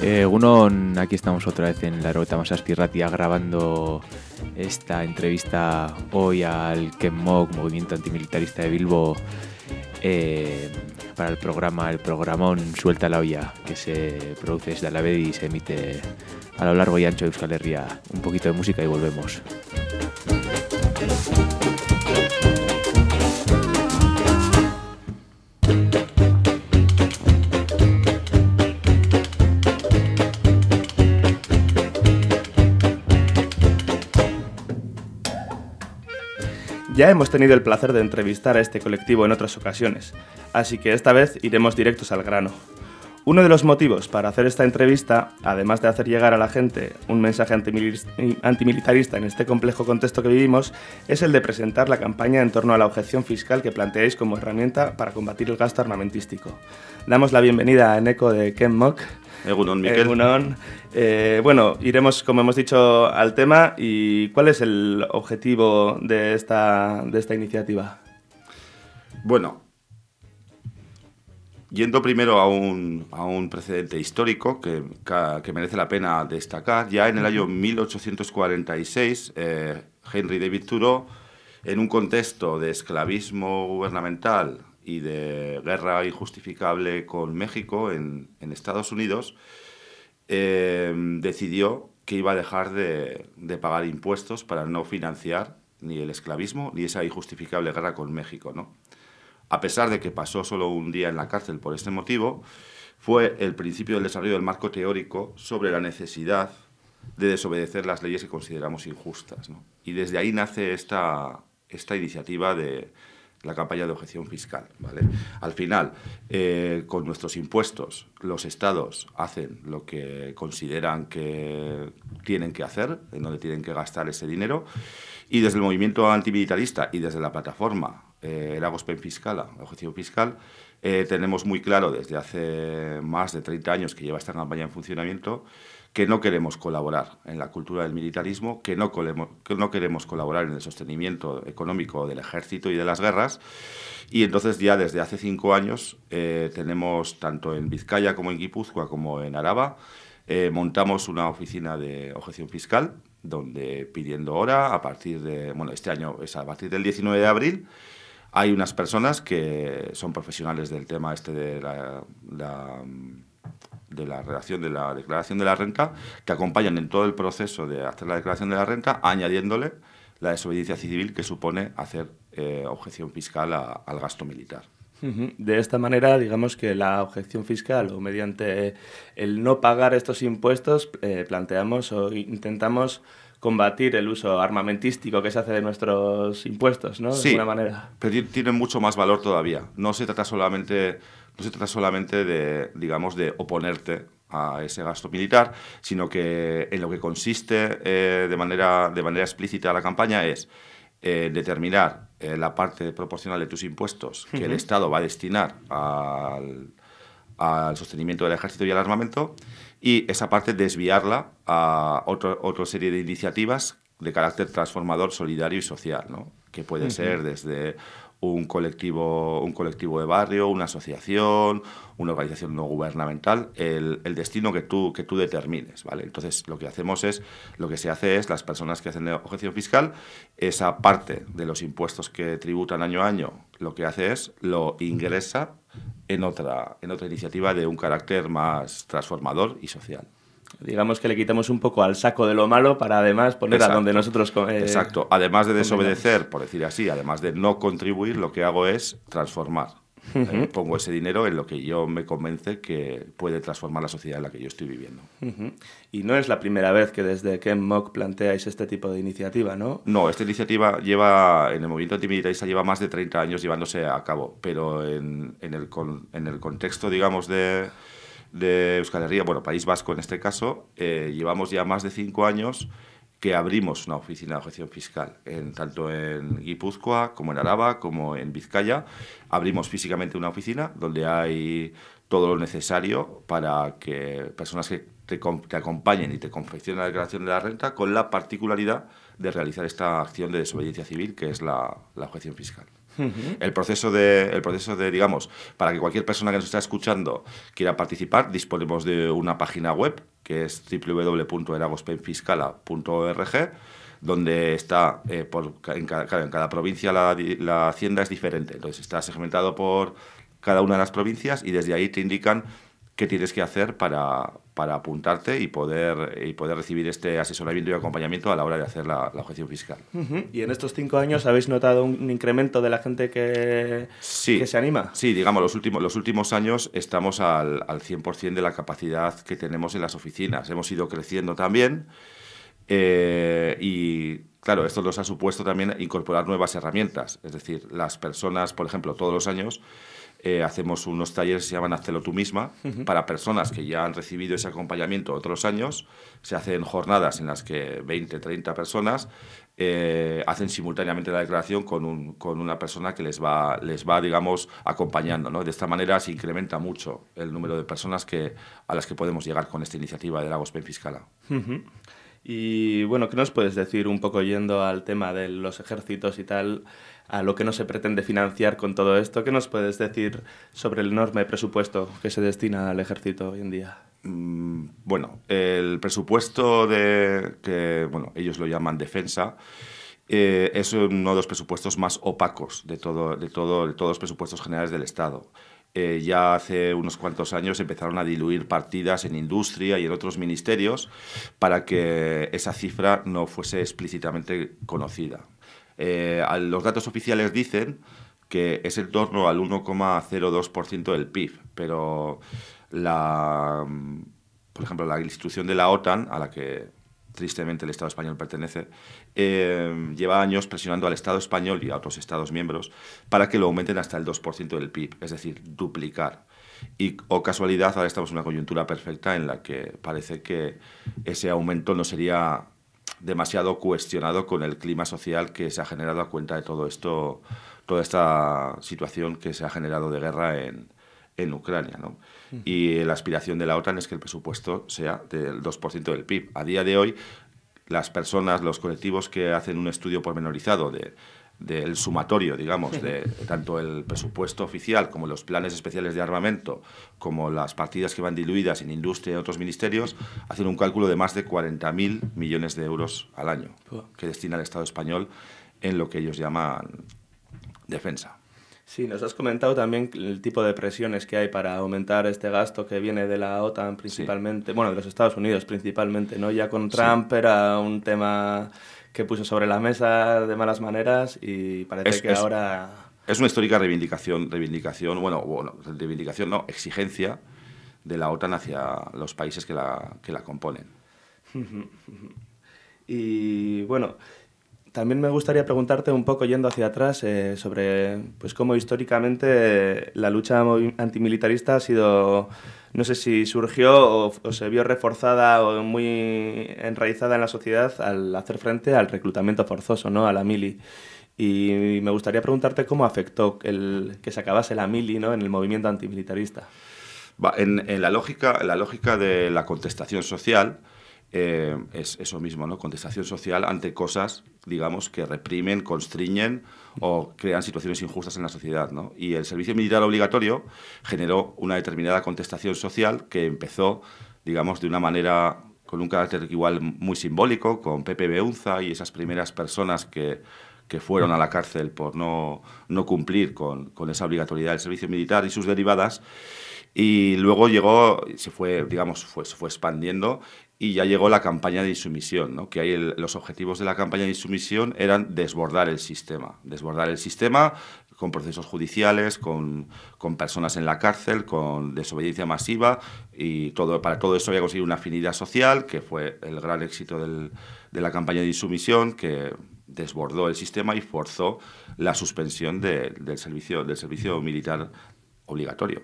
Eh, Egunon, aquí estamos otra vez en la Rota Masaspirratia grabando esta entrevista hoy al KEMMOC, Movimiento Antimilitarista de Bilbo, eh, para el programa, el programón Suelta la olla, que se produce desde Alavedi y se emite a lo largo y ancho de Euskal Herria. Un poquito de música y volvemos. Ya hemos tenido el placer de entrevistar a este colectivo en otras ocasiones, así que esta vez iremos directos al grano. Uno de los motivos para hacer esta entrevista, además de hacer llegar a la gente un mensaje antimili- antimilitarista en este complejo contexto que vivimos, es el de presentar la campaña en torno a la objeción fiscal que planteáis como herramienta para combatir el gasto armamentístico. Damos la bienvenida a Eneco de Ken Mock. Egunon, Miquel. Egunon. Eh, bueno, iremos, como hemos dicho, al tema. ¿Y cuál es el objetivo de esta, de esta iniciativa? Bueno, yendo primero a un, a un precedente histórico que, que merece la pena destacar, ya en el año 1846, eh, Henry David Thoreau, en un contexto de esclavismo gubernamental y de guerra injustificable con México en, en Estados Unidos, eh, decidió que iba a dejar de, de pagar impuestos para no financiar ni el esclavismo ni esa injustificable guerra con México. ¿no? A pesar de que pasó solo un día en la cárcel por este motivo, fue el principio del desarrollo del marco teórico sobre la necesidad de desobedecer las leyes que consideramos injustas. ¿no? Y desde ahí nace esta, esta iniciativa de la campaña de objeción fiscal. ¿vale? Al final, eh, con nuestros impuestos, los estados hacen lo que consideran que tienen que hacer, en donde tienen que gastar ese dinero, y desde el movimiento antimilitarista y desde la plataforma eh, Eragospen Fiscala, objeción fiscal, eh, tenemos muy claro desde hace más de 30 años que lleva esta campaña en funcionamiento que no queremos colaborar en la cultura del militarismo, que no, queremos colaborar en el sostenimiento económico del ejército y de las guerras. Y entonces ya desde hace cinco años eh, tenemos, tanto en Vizcaya como en Guipúzcoa como en Araba, eh, montamos una oficina de objeción fiscal, donde pidiendo hora, a partir de, bueno, este año es a partir del 19 de abril, hay unas personas que son profesionales del tema este de la, de la redacción de la declaración de la renta, que acompañan en todo el proceso de hacer la declaración de la renta, añadiéndole la desobediencia civil que supone hacer eh, objeción fiscal a- al gasto militar. De esta manera, digamos que la objeción fiscal o mediante el no pagar estos impuestos, eh, planteamos o intentamos combatir el uso armamentístico que se hace de nuestros impuestos, ¿no? De Sí, alguna manera. pero ti- tiene mucho más valor todavía. No se trata solamente, no se trata solamente de, digamos, de oponerte a ese gasto militar, sino que en lo que consiste eh, de, manera, de manera explícita la campaña es eh, determinar eh, la parte proporcional de tus impuestos que el Estado va a destinar al, al sostenimiento del ejército y al armamento y esa parte desviarla a otro- otra serie de iniciativas de carácter transformador, solidario y social, ¿no? que puede ser desde un colectivo, un colectivo de barrio, una asociación, una organización no gubernamental, el, el destino que tú, que tú determines. ¿vale? Entonces, lo que hacemos es, lo que se hace es, las personas que hacen objeción fiscal, esa parte de los impuestos que tributan año a año, lo que hace es, lo ingresa en otra, en otra iniciativa de un carácter más transformador y social. Digamos que le quitamos un poco al saco de lo malo para además poner a Exacto. donde nosotros... eh, Exacto. Además de desobedecer, por decir así, además de no contribuir, lo que hago es transformar. Eh, pongo ese dinero en lo que yo me convence que puede transformar la sociedad en la que yo estoy viviendo. Ujú. Y no es la primera vez que desde Ken Mock planteáis este tipo de iniciativa, ¿no? No, esta iniciativa lleva, en el movimiento antimilitarista lleva más de 30 años llevándose a cabo, pero en, en el, con- en el contexto, digamos, de, de Euskal Herria, bueno, País Vasco en este caso, eh, llevamos ya más de cinco años que abrimos una oficina de objeción fiscal, en, tanto en Guipúzcoa como en Araba, como en Vizcaya. Abrimos físicamente una oficina donde hay todo lo necesario para que personas que te, acompañen y te confeccionen la declaración de la renta con la particularidad de realizar esta acción de desobediencia civil que es la, objeción fiscal. El proceso de, el proceso de, digamos, para que cualquier persona que nos está escuchando quiera participar, disponemos de una página web que es www.eragospenfiscala.org donde está, eh, por, en, cada, en, cada, provincia la, la, hacienda es diferente, entonces está segmentado por cada una de las provincias y desde ahí te indican qué tienes que hacer para, para apuntarte y poder, y poder recibir este asesoramiento y acompañamiento a la hora de hacer la, objeción fiscal. ¿Y en estos cinco años habéis notado un incremento de la gente que, que se anima? Sí, digamos, los últimos, los últimos años estamos al, al 100% de la capacidad que tenemos en las oficinas. Hemos ido creciendo también eh, y claro, esto nos ha supuesto también incorporar nuevas herramientas. Es decir, las personas, por ejemplo, todos los años eh, hacemos unos talleres que se llaman Hazlo tú misma para personas que ya han recibido ese acompañamiento otros años. Se hacen jornadas en las que 20, 30 personas eh, hacen simultáneamente la declaración con, un, con, una persona que les va, les va digamos, acompañando. ¿no? De esta manera se incrementa mucho el número de personas que, a las que podemos llegar con esta iniciativa de Lagos Pen Fiscala. Y bueno, ¿qué nos puedes decir un poco yendo al tema de los ejércitos y tal? a lo que no se pretende financiar con todo esto. ¿Qué nos puedes decir sobre el enorme presupuesto que se destina al ejército hoy en día? Mm, bueno, el presupuesto de que bueno, ellos lo llaman defensa. Eh, es uno de los presupuestos más opacos de, todo, de, todo, de todos los presupuestos generales del Estado. Eh, ya hace unos cuantos años empezaron a diluir partidas en industria y en otros ministerios para que esa cifra no fuese explícitamente conocida. Eh, los datos oficiales dicen que es en torno al 1,02% del PIB, pero la, por ejemplo, la institución de la OTAN, a la que tristemente el Estado español pertenece, eh, lleva años presionando al Estado español y a otros Estados miembros para que lo aumenten hasta el 2% del PIB, es decir, duplicar. Y, o casualidad, ahora estamos en una coyuntura perfecta en la que parece que ese aumento no sería demasiado cuestionado con el clima social que se ha generado a cuenta de todo esto, toda esta situación que se ha generado de guerra en, en Ucrania. ¿no? Y la aspiración de la OTAN es que el presupuesto sea del 2% del PIB. A día de hoy, las personas, los colectivos que hacen un estudio pormenorizado de del sumatorio, digamos, de tanto el presupuesto oficial como los planes especiales de armamento, como las partidas que van diluidas en industria y otros ministerios, hacen un cálculo de más de 40.000 millones de euros al año que destina el Estado español en lo que ellos llaman defensa. Sí, nos has comentado también el tipo de presiones que hay para aumentar este gasto que viene de la OTAN principalmente, bueno, de los Estados Unidos principalmente, ¿no? Ya con Trump era un tema que puso sobre la mesa de malas maneras y parece que ahora... Es una histórica reivindicación, reivindicación, bueno, bueno, reivindicación, no, exigencia de la OTAN hacia los países que la, que la componen. y bueno, también me gustaría preguntarte un poco yendo hacia atrás eh, sobre pues cómo históricamente la lucha antimilitarista ha sido no sé si surgió o, se vio reforzada o muy enraizada en la sociedad al hacer frente al reclutamiento forzoso, ¿no? a la mili. Y me gustaría preguntarte cómo afectó el que se acabase la mili ¿no? en el movimiento antimilitarista. en, la lógica, la lógica de la contestación social, eh, es eso mismo, ¿no? Contestación social ante cosas, digamos, que reprimen, constriñen o crean situaciones injustas en la sociedad, ¿no? Y el servicio militar obligatorio generó una determinada contestación social que empezó, digamos, de una manera con un carácter igual muy simbólico, con Pepe Beunza y esas primeras personas que, que fueron a la cárcel por no, no cumplir con, con esa obligatoriedad del servicio militar y sus derivadas. Y luego llegó, se fue, digamos, fue, se fue expandiendo y ya llegó la campaña de insumisión, ¿no? que ahí los objetivos de la campaña de insumisión eran desbordar el sistema, desbordar el sistema con procesos judiciales, con, con personas en la cárcel, con desobediencia masiva y todo, para todo eso había conseguido una afinidad social, que fue el gran éxito del, de la campaña de insumisión, que desbordó el sistema y forzó la suspensión del, servicio, del servicio militar obligatorio.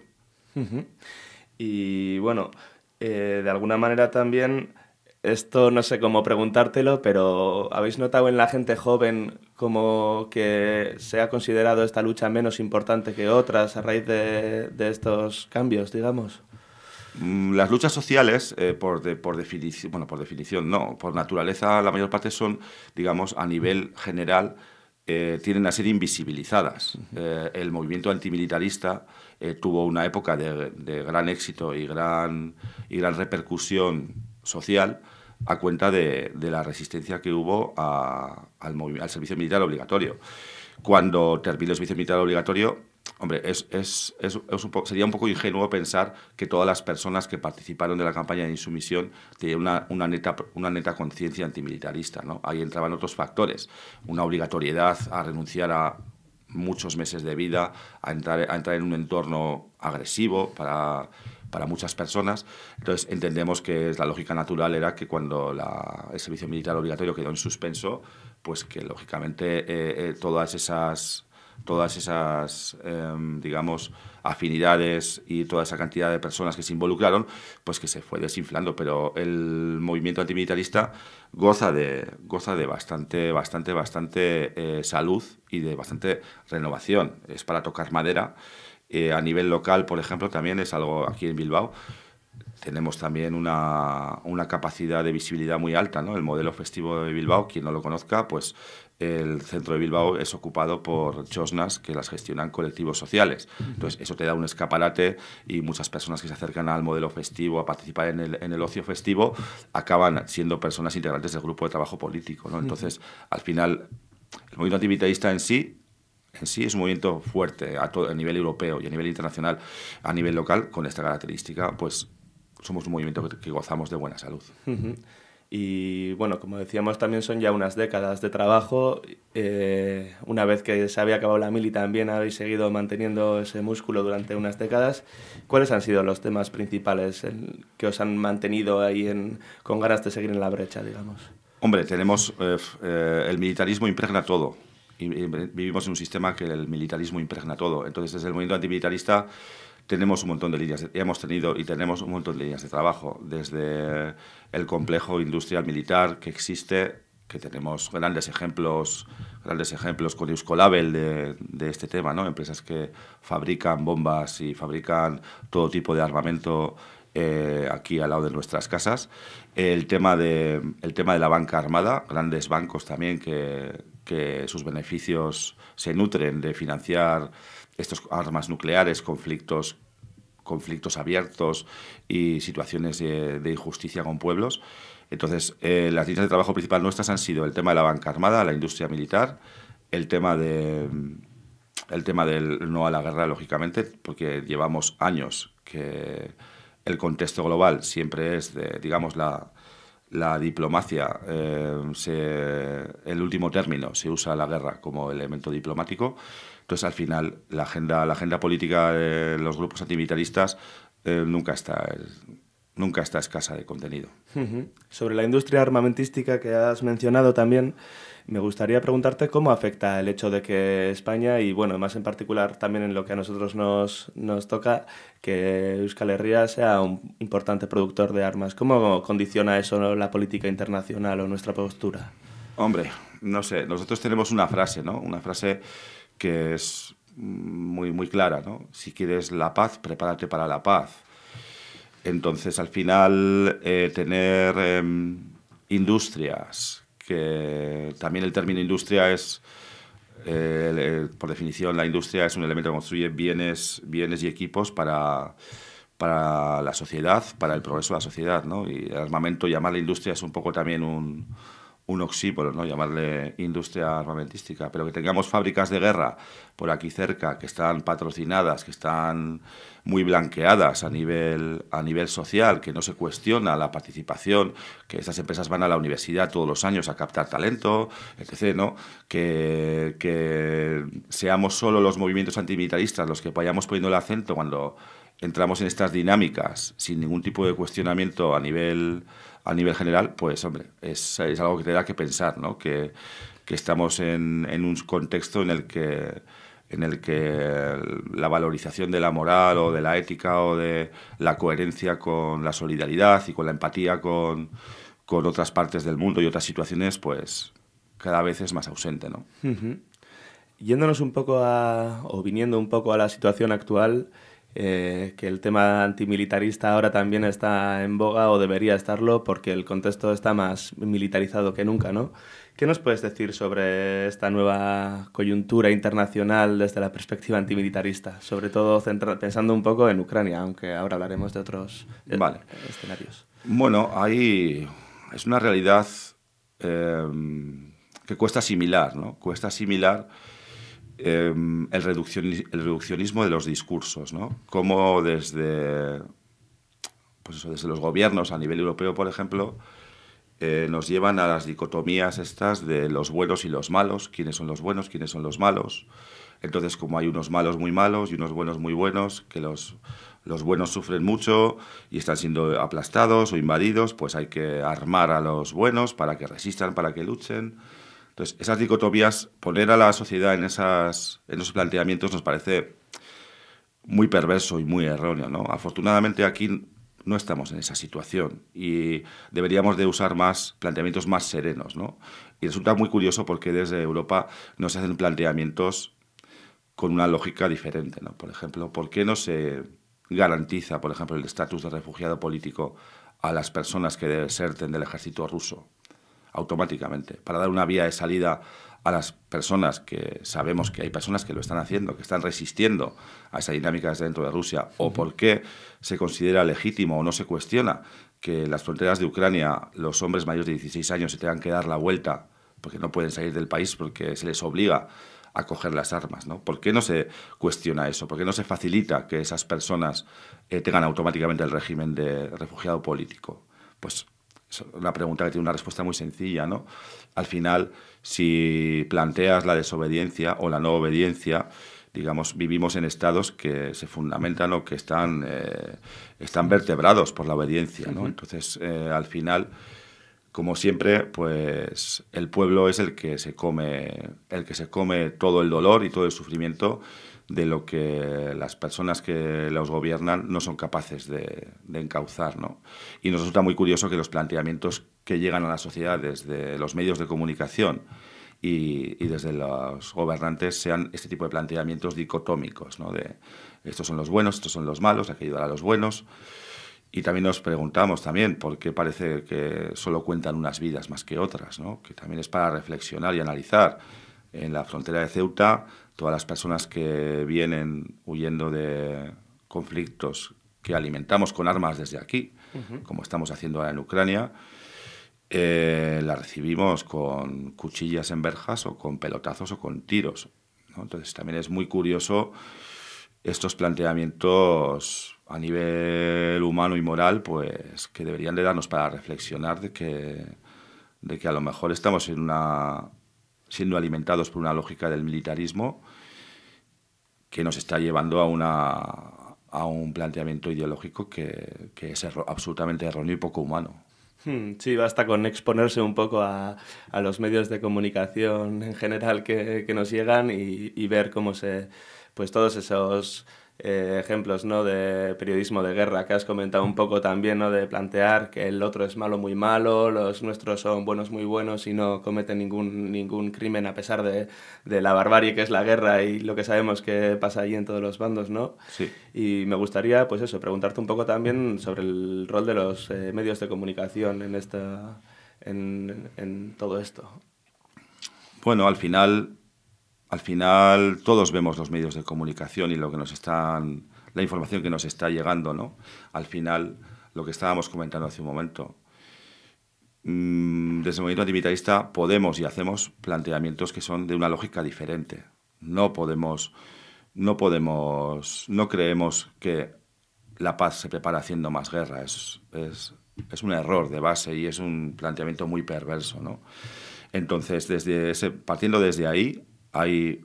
Y bueno, eh, de alguna manera también esto no sé cómo preguntártelo, pero ¿habéis notado en la gente joven como que se ha considerado esta lucha menos importante que otras a raíz de, estos cambios, digamos? Mm, las luchas sociales, eh, por, por, definición, bueno, por definición, no, por naturaleza, la mayor parte son, digamos, a nivel general, eh, tienen a ser invisibilizadas. Eh, el movimiento antimilitarista tuvo una época de, gran éxito y gran, y gran repercusión social a cuenta de, la resistencia que hubo al, al, servicio militar obligatorio. Cuando terminó el servicio militar obligatorio, hombre, es, es, es, sería un poco ingenuo pensar que todas las personas que participaron de la campaña de insumisión tenían una, una neta, una neta conciencia antimilitarista. ¿no? Ahí entraban otros factores, una obligatoriedad a renunciar a muchos meses de vida, a entrar, a entrar en un entorno agresivo para para muchas personas. Entonces entendemos que la lógica natural era que cuando el servicio militar obligatorio quedó en suspenso, pues que lógicamente eh, eh, todas esas, todas esas em, digamos, afinidades y toda esa cantidad de personas que se involucraron, pues que se fue desinflando. Pero el movimiento antimilitarista goza de, goza de bastante, bastante, bastante eh, salud y de bastante renovación. Es para tocar madera eh, a nivel local, por ejemplo, también es algo aquí en Bilbao. Tenemos también una, una capacidad de visibilidad muy alta, ¿no? El modelo festivo de Bilbao, quien no lo conozca, pues el centro de Bilbao es ocupado por chosnas que las gestionan colectivos sociales. Entonces, eso te da un escaparate y muchas personas que se acercan al modelo festivo, a participar en el, en el ocio festivo, acaban siendo personas integrantes del grupo de trabajo político. ¿no? Entonces, al final, el movimiento antivitalista en sí en sí es un movimiento fuerte a, todo, a nivel europeo y a nivel internacional, a nivel local, con esta característica, pues somos un movimiento que, gozamos de buena salud. Y bueno, como decíamos, también son ya unas décadas de trabajo. Eh, una vez que se había acabado la mili, también habéis seguido manteniendo ese músculo durante unas décadas. ¿Cuáles han sido los temas principales que os han mantenido ahí en, con ganas de seguir en la brecha, digamos? Hombre, tenemos. Eh, eh, el militarismo impregna todo vivimos en un sistema que el militarismo impregna todo. Entonces, desde el movimiento antimilitarista tenemos un montón de líneas, hemos tenido y tenemos un montón de líneas de trabajo, desde el complejo industrial militar que existe, que tenemos grandes ejemplos, grandes ejemplos con Euskolabel de, de este tema, ¿no? empresas que fabrican bombas y fabrican todo tipo de armamento eh, aquí al lado de nuestras casas. El tema, de, el tema de la banca armada, grandes bancos también que, que sus beneficios se nutren de financiar estos armas nucleares, conflictos, conflictos abiertos y situaciones de, injusticia con pueblos. Entonces, eh, las líneas de trabajo principal nuestras han sido el tema de la banca armada, la industria militar, el tema de el tema del no a la guerra, lógicamente, porque llevamos años que el contexto global siempre es de, digamos, la, la diplomacia, eh, el último término, se usa la guerra como elemento diplomático. Entonces, al final, la agenda, la agenda política de los grupos antimilitaristas eh, nunca, está, nunca está escasa de contenido. Sobre la industria armamentística que has mencionado también, me gustaría preguntarte cómo afecta el hecho de que España, y bueno, más en particular también en lo que a nosotros nos, nos toca, que Euskal Herria sea un importante productor de armas. ¿Cómo condiciona eso la política internacional o nuestra postura? Hombre, no sé, nosotros tenemos una frase, ¿no? Una frase que es muy, muy clara, ¿no? Si quieres la paz, prepárate para la paz. Entonces, al final, eh, tener em, industrias que también el término industria es, eh, por definición, la industria es un elemento que construye bienes, bienes y equipos para, para la sociedad, para el progreso de la sociedad. ¿no? Y el armamento, llamarle industria es un poco también un, un oxíporo, ¿no? llamarle industria armamentística, pero que tengamos fábricas de guerra por aquí cerca, que están patrocinadas, que están muy blanqueadas a nivel, a nivel social, que no se cuestiona la participación, que estas empresas van a la universidad todos los años a captar talento, etc., ¿no? que, que seamos solo los movimientos antimilitaristas los que vayamos poniendo el acento cuando entramos en estas dinámicas sin ningún tipo de cuestionamiento a nivel a nivel general, pues hombre, es, es algo que te da que pensar, ¿no? Que, que estamos en, en, un contexto en el que en el que la valorización de la moral o de la ética o de la coherencia con la solidaridad y con la empatía con, con otras partes del mundo y otras situaciones, pues cada vez es más ausente, ¿no? Yéndonos un poco a, o viniendo un poco a la situación actual, eh, que el tema antimilitarista ahora también está en boga o debería estarlo porque el contexto está más militarizado que nunca, ¿no? ¿Qué nos puedes decir sobre esta nueva coyuntura internacional desde la perspectiva antimilitarista? Sobre todo pensando un poco en Ucrania, aunque ahora hablaremos de otros eh, escenarios. Bueno, ahí es una realidad eh, que cuesta asimilar, ¿no? Cuesta asimilar Em, el, reduccionismo de los discursos, ¿no? Cómo desde, pues desde los gobiernos a nivel europeo, por ejemplo, eh, nos llevan a las dicotomías estas de los buenos y los malos, quiénes son los buenos, quiénes son los malos. Entonces, como hay unos malos muy malos y unos buenos muy buenos, que los, los buenos sufren mucho y están siendo aplastados o invadidos, pues hay que armar a los buenos para que resistan, para que luchen. Entonces, esas dicotomías, poner a la sociedad en, esas, en esos planteamientos nos parece muy perverso y muy erróneo. ¿no? Afortunadamente aquí no estamos en esa situación y deberíamos de usar más planteamientos más serenos. ¿no? Y resulta muy curioso porque desde Europa no se hacen planteamientos con una lógica diferente. ¿no? Por ejemplo, ¿por qué no se garantiza, por ejemplo, el estatus de refugiado político a las personas que deserten del ejército ruso? Automáticamente, para dar una vía de salida a las personas que sabemos que hay personas que lo están haciendo, que están resistiendo a esa dinámica desde dentro de Rusia, o por qué se considera legítimo o no se cuestiona que en las fronteras de Ucrania los hombres mayores de 16 años se tengan que dar la vuelta porque no pueden salir del país porque se les obliga a coger las armas, ¿no? ¿Por qué no se cuestiona eso? ¿Por qué no se facilita que esas personas eh, tengan automáticamente el régimen de refugiado político? Pues una pregunta que tiene una respuesta muy sencilla, ¿no? Al final, si planteas la desobediencia o la no obediencia, digamos, vivimos en estados que se fundamentan o que están, eh, están vertebrados por la obediencia, ¿no? Entonces, eh, al final, como siempre, pues el pueblo es el que se come, el que se come todo el dolor y todo el sufrimiento de lo que las personas que los gobiernan no son capaces de, encauzar. ¿no? Y nos resulta muy curioso que los planteamientos que llegan a la sociedad desde los medios de comunicación y, desde los gobernantes sean este tipo de planteamientos dicotómicos, ¿no? de estos son los buenos, estos son los malos, hay que ayudar a los buenos. Y también nos preguntamos también por qué parece que solo cuentan unas vidas más que otras, ¿no? que también es para reflexionar y analizar. En la frontera de Ceuta todas las personas que vienen huyendo de conflictos que alimentamos con armas desde aquí, como estamos haciendo ahora en Ucrania, eh, las recibimos con cuchillas en verjas o con pelotazos o con tiros. Entonces también es muy curioso estos planteamientos a nivel humano y moral, pues que deberían de darnos para reflexionar de que, de que a lo mejor estamos en una siendo alimentados por una lógica del militarismo que nos está llevando a, una, a un planteamiento ideológico que, que es absolutamente erróneo y poco humano. Hmm, sí, basta con exponerse un poco a, a los medios de comunicación en general que, que nos llegan y, y, ver cómo se, pues todos esos eh, ejemplos ¿no? de periodismo de guerra que has comentado un poco también, ¿no? de plantear que el otro es malo muy malo, los nuestros son buenos muy buenos y no cometen ningún, ningún crimen a pesar de, de la barbarie que es la guerra y lo que sabemos que pasa ahí en todos los bandos. ¿no? Sí. Y me gustaría pues eso, preguntarte un poco también sobre el rol de los eh, medios de comunicación en, esta, en, en todo esto. Bueno, al final al final todos vemos los medios de comunicación y lo que nos están, la información que nos está llegando, ¿no? Al final, lo que estábamos comentando hace un momento, mm, desde el movimiento antimilitarista podemos y hacemos planteamientos que son de una lógica diferente. No podemos, no podemos, no creemos que la paz se prepara haciendo más guerra. Es, es, es un error de base y es un planteamiento muy perverso, ¿no? Entonces, desde partiendo desde ahí, hay,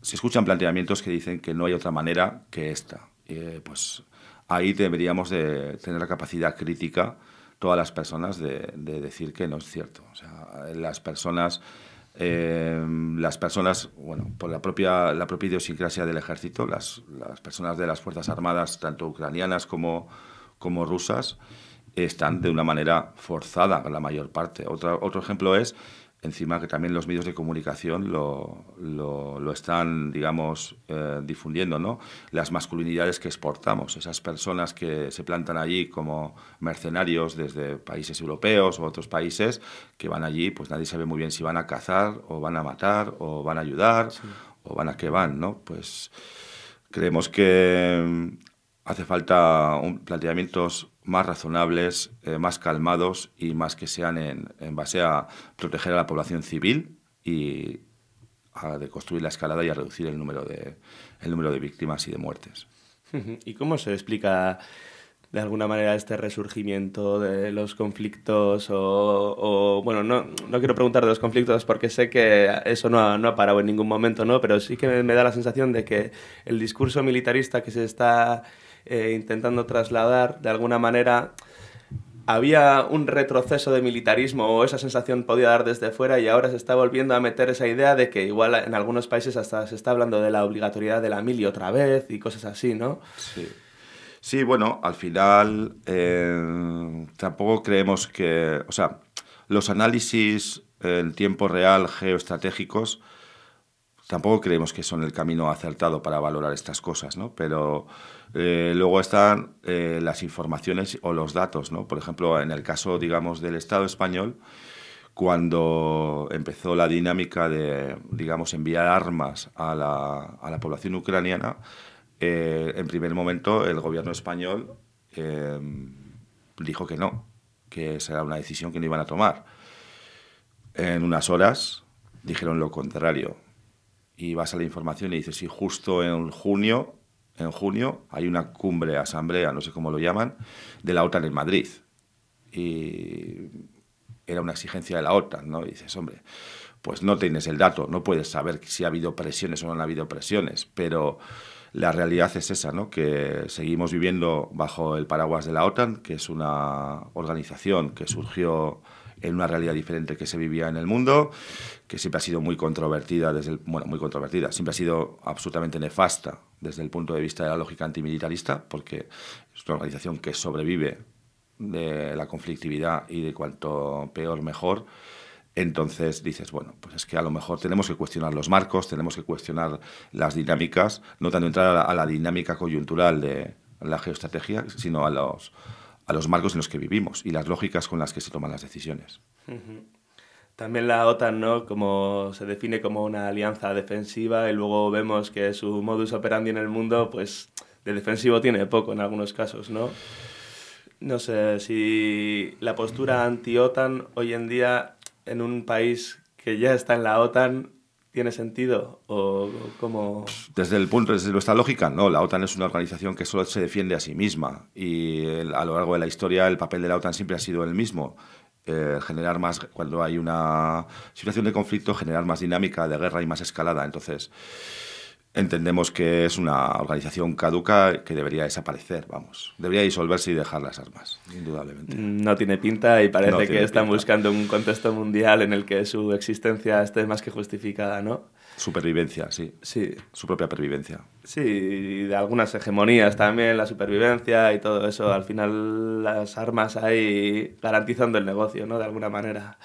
se escuchan planteamientos que dicen que no hay otra manera que esta. Eh, pues ahí deberíamos de tener la capacidad crítica todas las personas de, decir que no es cierto. O sea, las personas, eh, las personas, bueno, por la propia, la propia idiosincrasia del ejército, las, las personas de las Fuerzas Armadas, tanto ucranianas como, como rusas, están de una manera forzada la mayor parte. Otro, otro ejemplo es encima que también los medios de comunicación lo, lo, están, digamos, eh, difundiendo, ¿no? Las masculinidades que exportamos, esas personas que se plantan allí como mercenarios desde países europeos o otros países, que van allí, pues nadie sabe muy bien si van a cazar o van a matar o van a ayudar o van a qué van, ¿no? Pues creemos que mm, hace falta un, planteamientos más razonables, eh, más calmados y más que sean en, base a proteger a la población civil y a construir la escalada y a reducir el número de, el número de víctimas y de muertes. ¿Y cómo se explica de alguna manera este resurgimiento de los conflictos o, bueno, no, no, quiero preguntar de los conflictos porque sé que eso no ha, no ha parado en ningún momento, ¿no? Pero sí que me da la sensación de que el discurso militarista que se está eh, intentando trasladar de alguna manera había un retroceso de militarismo o esa sensación podía dar desde fuera y ahora se está volviendo a meter esa idea de que igual en algunos países hasta se está hablando de la obligatoriedad de la mili otra vez y cosas así, ¿no? Sí. Sí, bueno, al final eh, tampoco creemos que, o sea, los análisis en tiempo real geoestratégicos tampoco creemos que son el camino acertado para valorar estas cosas, ¿no? Pero eh, luego están eh, las informaciones o los datos, ¿no? Por ejemplo, en el caso, digamos, del Estado español, cuando empezó la dinámica de, digamos, enviar armas a la, a la población ucraniana, eh, en primer momento el gobierno español dijo que no, que esa era una decisión que no iban a tomar. En unas horas dijeron lo contrario. Y vas a la información y dices, sí, justo en junio en junio hay una cumbre, asamblea, no sé cómo lo llaman, de la OTAN en Madrid. Y era una exigencia de la OTAN, ¿no? Dices, hombre, pues no tienes el dato, no puedes saber si ha habido presiones o no ha habido presiones, pero la realidad es esa, ¿no? que seguimos viviendo bajo el paraguas de la OTAN, que es una organización que surgió en una realidad diferente que se vivía en el mundo, que siempre ha sido muy controvertida, desde el, bueno, muy controvertida, siempre ha sido absolutamente nefasta desde el punto de vista de la lógica antimilitarista, porque es una organización que sobrevive de la conflictividad y de cuanto peor mejor. Entonces dices, bueno, pues es que a lo mejor tenemos que cuestionar los marcos, tenemos que cuestionar las dinámicas, no tanto entrar a la, dinámica coyuntural de la geoestrategia, sino a los, a los marcos en los que vivimos y las lógicas con las que se toman las decisiones. También la OTAN, ¿no? Como se define como una alianza defensiva y luego vemos que su modus operandi en el mundo, pues de defensivo tiene poco en algunos casos, ¿no? No sé si la postura anti-OTAN hoy en día en un país que ya está en la OTAN ¿Tiene sentido? ¿O cómo...? Desde el punto, desde nuestra lógica, no. La OTAN es una organización que solo se defiende a sí misma y a lo largo de la historia el papel de la OTAN siempre ha sido el mismo. Eh, generar más, cuando hay una situación de conflicto, generar más dinámica de guerra y más escalada. Entonces, entendemos que es una organización caduca que debería desaparecer, vamos. Debería disolverse y dejar las armas, indudablemente. No tiene pinta y parece que están buscando un contexto mundial en el que su existencia esté más que justificada, ¿no? Supervivencia, sí. Sí. Su propia pervivencia. Sí, y de algunas hegemonías también, la supervivencia y todo eso. Al final las armas ahí garantizando el negocio, ¿no? De alguna manera.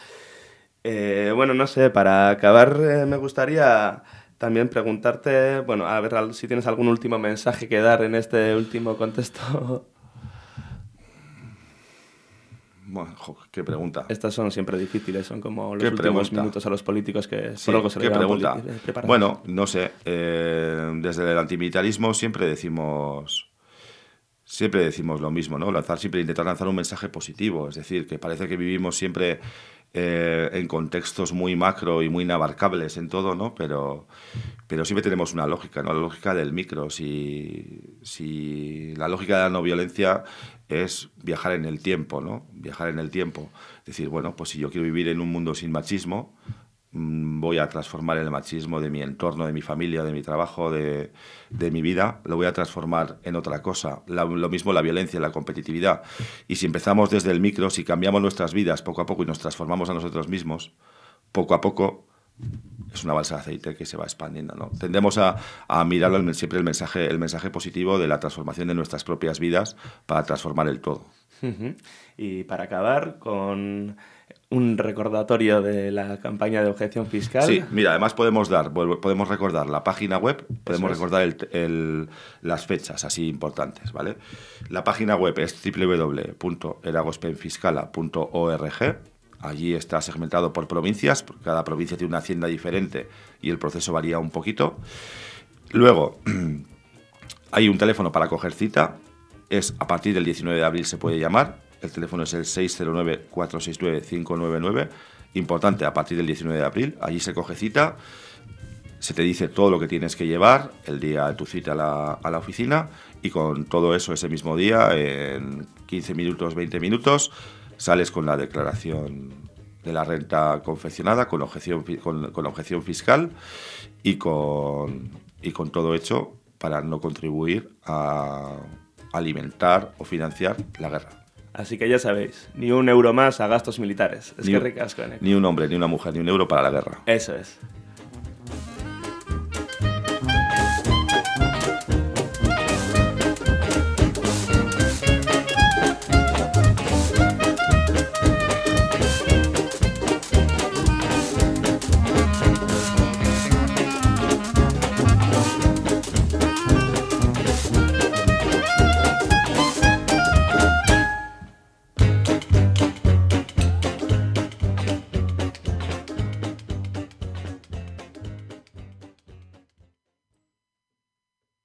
Eh, bueno, no sé, para acabar eh, me gustaría también preguntarte, bueno, a ver si tienes algún último mensaje que dar en este último contexto. Bueno, qué pregunta. Estas son siempre difíciles, son como los últimos minutos a los políticos que sí, se ¿qué pregunta? Bueno, no sé, eh, desde el antimilitarismo siempre decimos siempre decimos lo mismo, ¿no? Lanzar siempre intentar lanzar un mensaje positivo, es decir, que parece que vivimos siempre eh, en contextos muy macro y muy inabarcables en todo, ¿no? Pero, pero siempre tenemos una lógica, ¿no? La lógica del micro. Si, si la lógica de la no violencia es viajar en el tiempo, ¿no? Viajar en el tiempo. Decir, bueno, pues si yo quiero vivir en un mundo sin machismo, voy a transformar el machismo de mi entorno, de mi familia, de mi trabajo, de, de mi vida, lo voy a transformar en otra cosa. lo mismo la violencia, la competitividad. Y si empezamos desde el micro, si cambiamos nuestras vidas poco a poco y nos transformamos a nosotros mismos, poco a poco es una balsa de aceite que se va expandiendo. Tendemos a, a mirar siempre el mensaje, el mensaje positivo de la transformación de nuestras propias vidas para transformar el todo. Y para acabar con un recordatorio de la campaña de objeción fiscal. Sí, mira, además podemos dar, podemos recordar la página web, podemos recordar las fechas así importantes, ¿vale? La página web es www.eragospenfiscala.org. Allí está segmentado por provincias, cada provincia tiene una hacienda diferente y el proceso varía un poquito. Luego, hay un teléfono para coger cita, es a partir del 19 de abril se puede llamar, el teléfono es el 609-469-599. Importante, a partir del 19 de abril. Allí se coge cita, se te dice todo lo que tienes que llevar el día de tu cita a la, a la oficina y con todo eso ese mismo día, en 15 minutos, 20 minutos, sales con la declaración de la renta confeccionada, con objeción, con, con objeción fiscal y con, y con todo hecho para no contribuir a alimentar o financiar la guerra. Así que ya sabéis, ni un euro más a gastos militares. Es ni, que ricasco, Ni un hombre, ni una mujer, ni un euro para la guerra. Eso es.